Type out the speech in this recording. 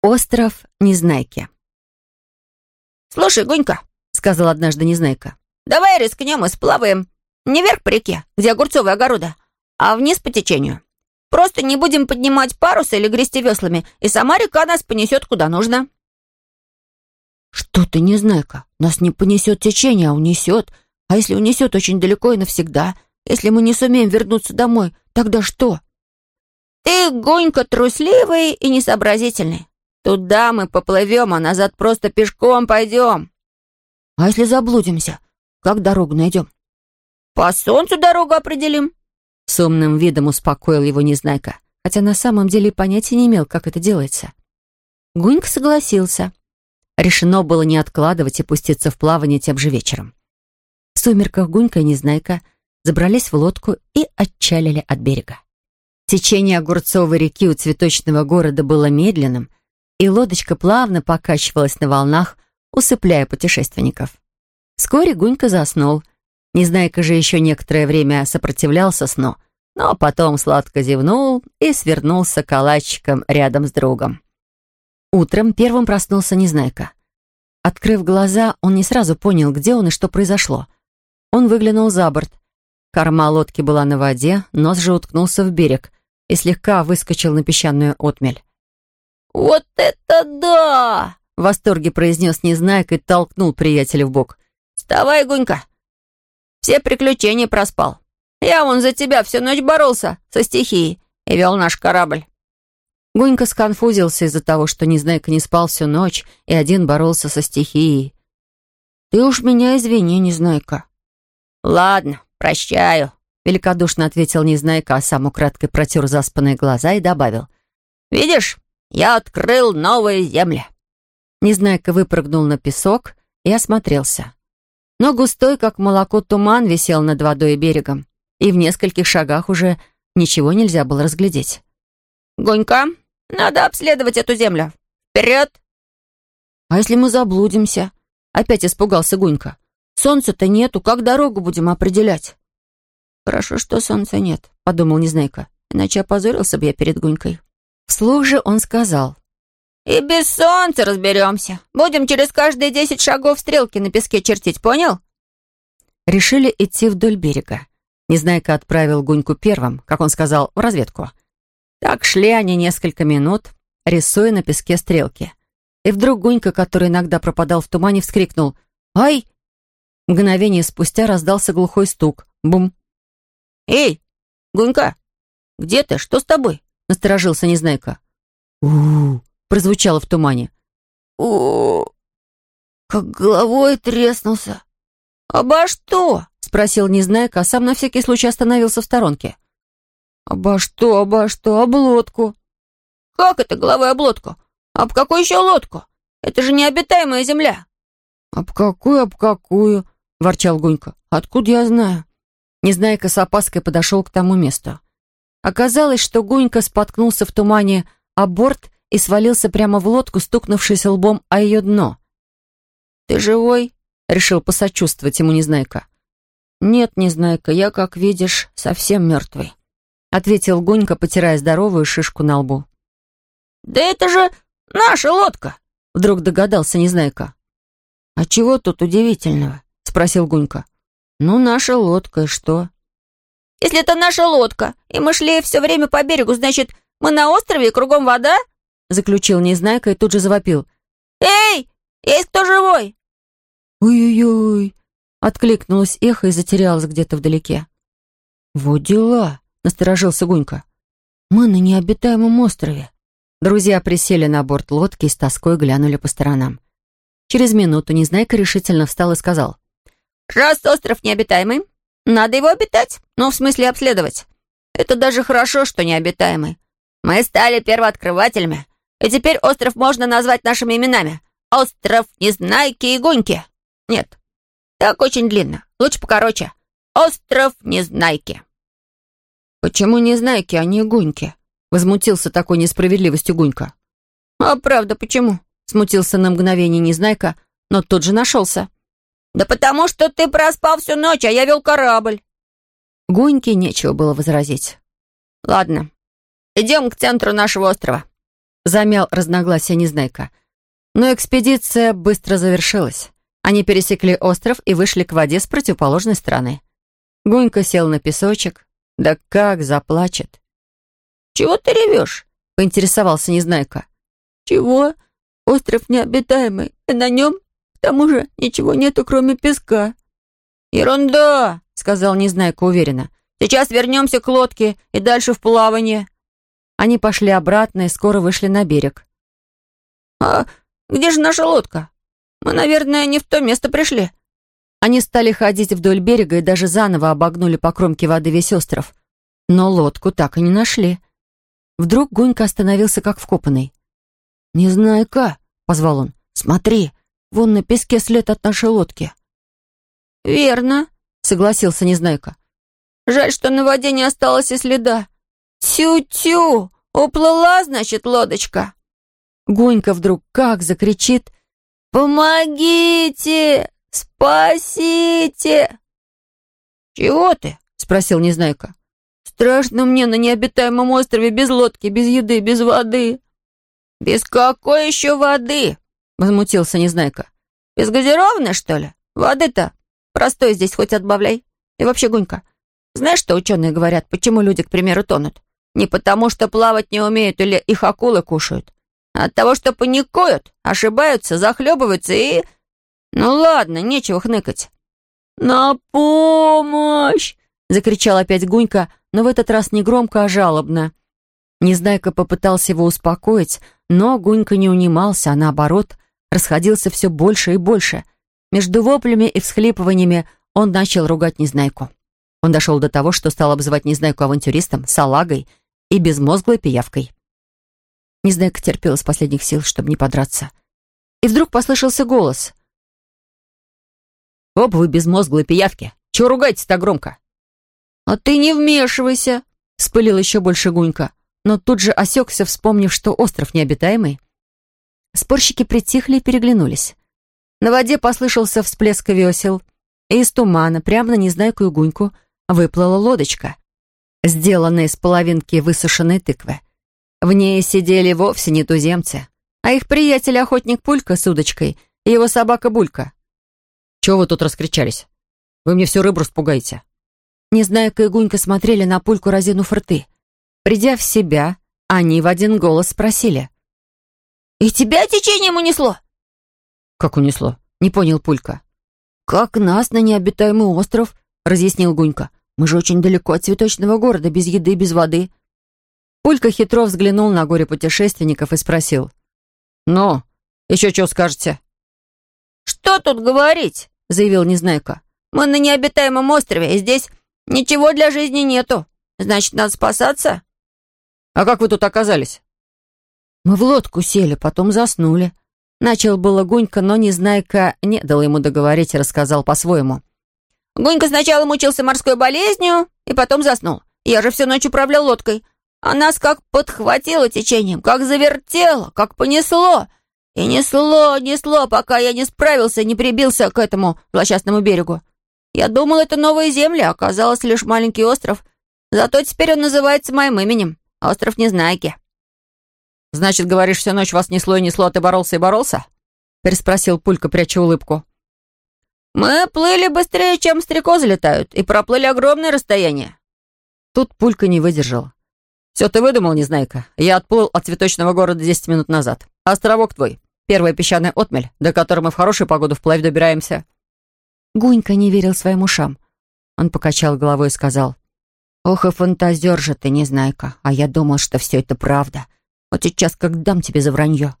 Остров Незнайки. «Слушай, Гунька», — сказал однажды Незнайка, «давай рискнем и сплаваем не вверх по реке, где огурцовые огорода, а вниз по течению. Просто не будем поднимать парусы или грести веслами, и сама река нас понесет куда нужно». «Что ты, Незнайка, нас не понесет течение, а унесет. А если унесет очень далеко и навсегда? Если мы не сумеем вернуться домой, тогда что?» «Ты, Гунька, трусливый и несообразительный. Туда мы поплывем, а назад просто пешком пойдем. А если заблудимся? Как дорогу найдем? По солнцу дорогу определим. С умным видом успокоил его Незнайка, хотя на самом деле понятия не имел, как это делается. Гунька согласился. Решено было не откладывать и пуститься в плавание тем же вечером. В сумерках Гунька и Незнайка забрались в лодку и отчалили от берега. Течение Огурцовой реки у цветочного города было медленным, и лодочка плавно покачивалась на волнах, усыпляя путешественников. Вскоре Гунька заснул. Незнайка же еще некоторое время сопротивлялся сну, но потом сладко зевнул и свернулся калачиком рядом с другом. Утром первым проснулся Незнайка. Открыв глаза, он не сразу понял, где он и что произошло. Он выглянул за борт. Корма лодки была на воде, нос же уткнулся в берег и слегка выскочил на песчаную отмель. «Вот это да!» — в восторге произнес Незнайка и толкнул приятеля в бок. «Вставай, Гунька! Все приключения проспал. Я вон за тебя всю ночь боролся со стихией и вел наш корабль». Гунька сконфузился из-за того, что Незнайка не спал всю ночь и один боролся со стихией. «Ты уж меня извини, Незнайка». «Ладно, прощаю», — великодушно ответил Незнайка, а сам украдкой протер заспанные глаза и добавил. «Видишь, я открыл новые земли». Незнайка выпрыгнул на песок и осмотрелся. Но густой, как молоко, туман висел над водой и берегом, и в нескольких шагах уже ничего нельзя было разглядеть. «Гонька, надо обследовать эту землю. Вперед!» «А если мы заблудимся?» Опять испугался Гунька. «Солнца-то нету, как дорогу будем определять?» «Хорошо, что солнца нет», — подумал Незнайка. «Иначе опозорился бы я перед Гунькой». Вслух же он сказал. «И без солнца разберемся. Будем через каждые десять шагов стрелки на песке чертить, понял?» Решили идти вдоль берега. Незнайка отправил Гуньку первым, как он сказал, в разведку. Так шли они несколько минут, рисуя на песке стрелки. И вдруг Гунька, который иногда пропадал в тумане, вскрикнул «Ай!». Мгновение спустя раздался глухой стук. Бум! «Эй, Гунька, где ты? Что с тобой?» — насторожился Незнайка. у прозвучало в тумане. у как головой треснулся. «Обо что?» — спросил Незнайка, а сам на всякий случай остановился в сторонке. «Обо что, обо что? Об лодку». «Как это головой об лодку? Об какую еще лодку? Это же необитаемая земля». «Об какую, об какую?» — ворчал Гунька. «Откуда я знаю?» Незнайка с опаской подошел к тому месту. Оказалось, что Гунька споткнулся в тумане о борт и свалился прямо в лодку, стукнувшись лбом о ее дно. «Ты живой?» — решил посочувствовать ему Незнайка. «Нет, Незнайка, я, как видишь, совсем мертвый», — ответил Гунька, потирая здоровую шишку на лбу. «Да это же наша лодка!» — вдруг догадался Незнайка. «А чего тут удивительного?» — спросил Гунька. «Ну, наша лодка, и что?» Если это наша лодка, и мы шли все время по берегу, значит, мы на острове и кругом вода?» Заключил Незнайка и тут же завопил. «Эй, есть кто живой?» «Ой-ой-ой!» Откликнулось эхо и затерялось где-то вдалеке. «Вот дела!» — насторожился Гунька. «Мы на необитаемом острове». Друзья присели на борт лодки и с тоской глянули по сторонам. Через минуту Незнайка решительно встал и сказал. «Раз остров необитаемый, надо его обитать, ну, в смысле обследовать. Это даже хорошо, что необитаемый. Мы стали первооткрывателями, и теперь остров можно назвать нашими именами. Остров Незнайки и Гуньки. Нет, так очень длинно. Лучше покороче. Остров Незнайки. «Почему Незнайки, а не Гуньки?» Возмутился такой несправедливостью Гунька. «А правда, почему?» Смутился на мгновение Незнайка, но тут же нашелся. «Да потому что ты проспал всю ночь, а я вел корабль». Гуньке нечего было возразить. «Ладно, идем к центру нашего острова», Замял разногласия Незнайка. Но экспедиция быстро завершилась. Они пересекли остров и вышли к воде с противоположной стороны. Гунька сел на песочек. Да как заплачет. «Чего ты ревешь?» — поинтересовался Незнайка. «Чего? Остров необитаемый, и на нем, к тому же, ничего нету, кроме песка». «Ерунда!» — сказал Незнайка уверенно. «Сейчас вернемся к лодке и дальше в плавание». Они пошли обратно и скоро вышли на берег. «А где же наша лодка? Мы, наверное, не в то место пришли». Они стали ходить вдоль берега и даже заново обогнули по кромке воды весь остров. Но лодку так и не нашли. Вдруг Гунька остановился как вкопанный. «Незнайка», — позвал он, — «смотри, вон на песке след от нашей лодки». «Верно», — согласился Незнайка. «Жаль, что на воде не осталось и следа. Тю-тю, уплыла, значит, лодочка». Гунька вдруг как закричит «Помогите! Спасите!» «Чего ты?» — спросил Незнайка. Страшно мне на необитаемом острове без лодки, без еды, без воды». «Без какой еще воды?» — возмутился Незнайка. «Без газированной, что ли? Воды-то простой здесь хоть отбавляй. И вообще, Гунька, знаешь, что ученые говорят, почему люди, к примеру, тонут? Не потому, что плавать не умеют или их акулы кушают, а от того, что паникуют, ошибаются, захлебываются и... Ну ладно, нечего хныкать». «На помощь!» — закричал опять Гунька, но в этот раз не громко, а жалобно. Незнайка попытался его успокоить, но Гунька не унимался, а наоборот, расходился все больше и больше. Между воплями и всхлипываниями он начал ругать Незнайку. Он дошел до того, что стал обзывать Незнайку авантюристом, салагой и безмозглой пиявкой. Незнайка терпел из последних сил, чтобы не подраться. И вдруг послышался голос. «Оп, вы безмозглые пиявки! Чего ругаетесь так громко?» «А ты не вмешивайся!» — вспылил еще больше Гунька, но тут же осекся, вспомнив, что остров необитаемый. Спорщики притихли и переглянулись. На воде послышался всплеск весел, и из тумана, прямо на Незнайку и Гуньку, выплыла лодочка, сделанная из половинки высушенной тыквы. В ней сидели вовсе не туземцы, а их приятель-охотник Пулька с удочкой и его собака Булька. «Чего вы тут раскричались? Вы мне всю рыбу распугаете!» Незнайка и Гунька смотрели на пульку, разинув рты. Придя в себя, они в один голос спросили. «И тебя течением унесло?» «Как унесло?» — не понял Пулька. «Как нас на необитаемый остров», — разъяснил Гунька. «Мы же очень далеко от цветочного города, без еды, без воды». Пулька хитро взглянул на горе путешественников и спросил. «Ну, еще что скажете?» «Что тут говорить?» — заявил Незнайка. «Мы на необитаемом острове, и здесь «Ничего для жизни нету. Значит, надо спасаться?» «А как вы тут оказались?» «Мы в лодку сели, потом заснули». Начал было Гунька, но Незнайка не дал ему договорить и рассказал по-своему. «Гунька сначала мучился морской болезнью и потом заснул. Я же всю ночь управлял лодкой. А нас как подхватило течением, как завертело, как понесло. И несло, несло, пока я не справился, не прибился к этому злосчастному берегу. Я думал, это новая земля, оказалось лишь маленький остров. Зато теперь он называется моим именем. Остров Незнайки». «Значит, говоришь, всю ночь вас несло и несло, а ты боролся и боролся?» переспросил Пулька, пряча улыбку. «Мы плыли быстрее, чем стрекозы летают, и проплыли огромное расстояние». Тут Пулька не выдержал. «Все ты выдумал, Незнайка. Я отплыл от цветочного города десять минут назад. Островок твой. Первая песчаная отмель, до которой мы в хорошую погоду вплавь добираемся». Гунька не верил своим ушам. Он покачал головой и сказал, «Ох и фантазер же ты, Незнайка, а я думал, что все это правда. Вот сейчас как дам тебе за вранье».